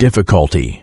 difficulty.